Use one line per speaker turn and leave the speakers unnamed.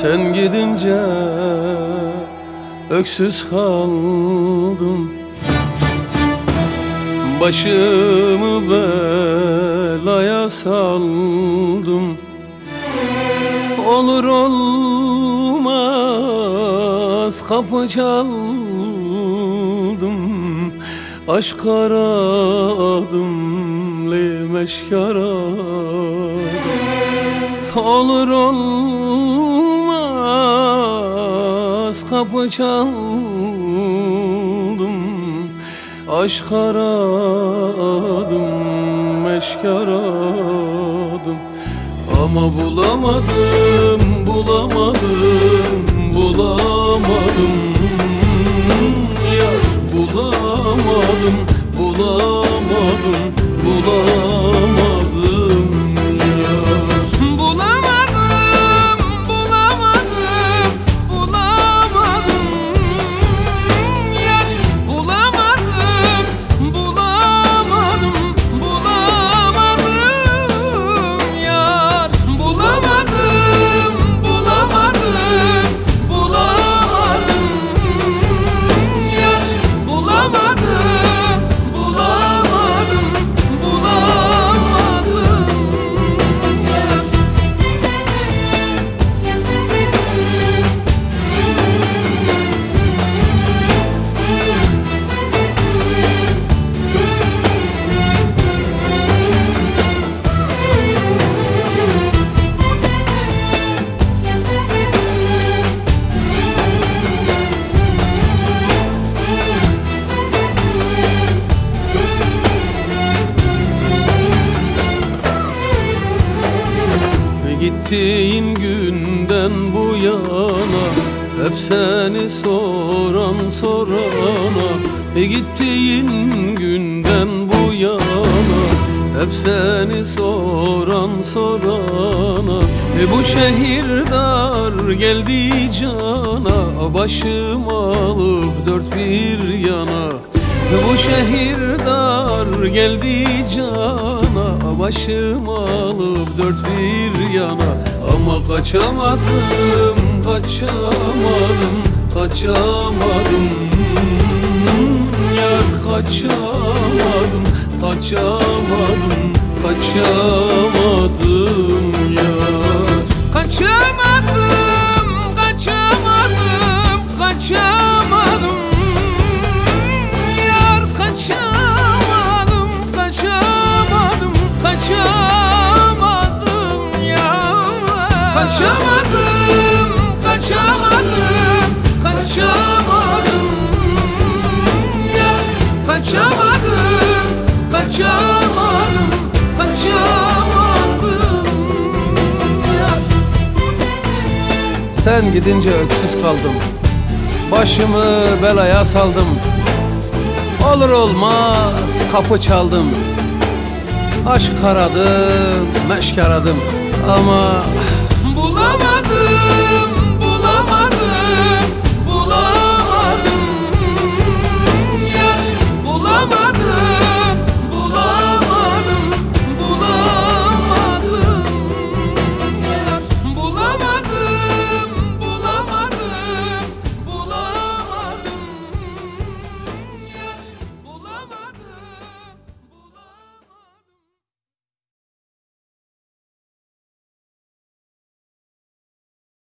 Sen gidince öksüz kaldım. Başımı belaya saldım. Olur olmaz kapı çaldım. Aşk aradım lemeşk aradım Olur olmaz kapı çaldım Aşk aradım, meşk aradım. Ama bulamadım, bulamadım, bulamadım. Yar bulamadım, bulamadım Gittiğin günden bu yana Hep seni soran sorana e Gittiğin günden bu yana Hep seni soran sorana. E Bu şehir dar geldi cana Başım alıp dört bir yana. Bu şehir dar geldi cana Başım alıp dört bir yana. Ama kaçamadım, kaçamadım, kaçamadım. Yar kaçamadım, kaçamadım, kaçamadım yar
Kaçamadım, Kaçamadım, kaçamadım, kaçamadım. Yar kaçamadım, kaçamadım, kaçamadım. Yar
Sen gidince öksüz kaldım. Başımı belaya saldım. Olur olmaz kapı çaldım. Aşk aradım, meşk aradım. Ama